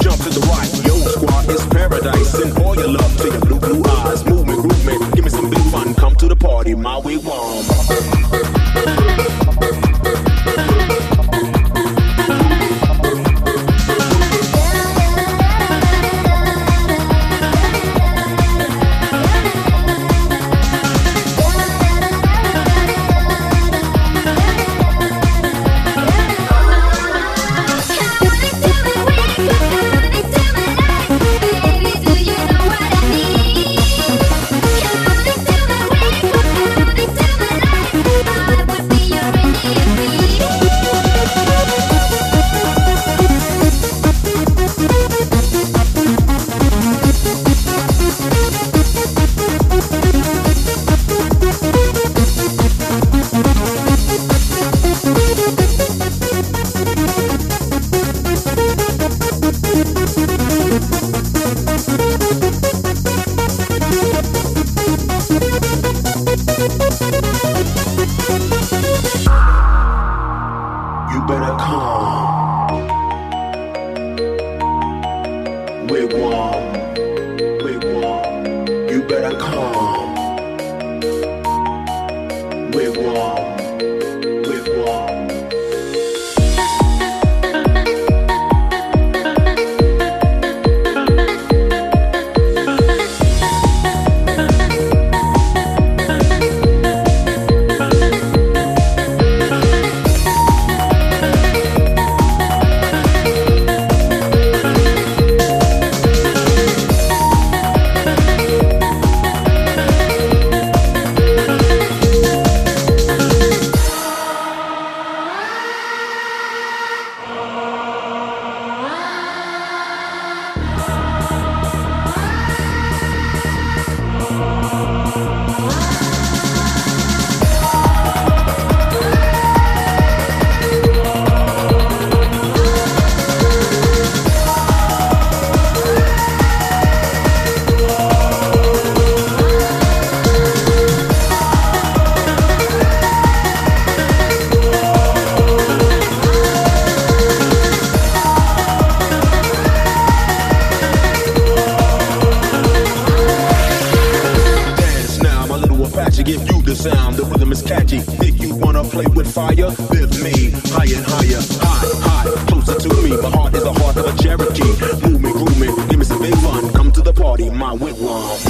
Jump to the right, yo squad, it's paradise. Send all your love to your blue blue eyes. Movement, movement, give me some big fun. Come to the party, my wigwam. Wigwam, fire with me. Higher and higher, high, high, closer to me. My heart is the heart of a Cherokee. Moving, me, give me some big fun. Come to the party, my wigwam.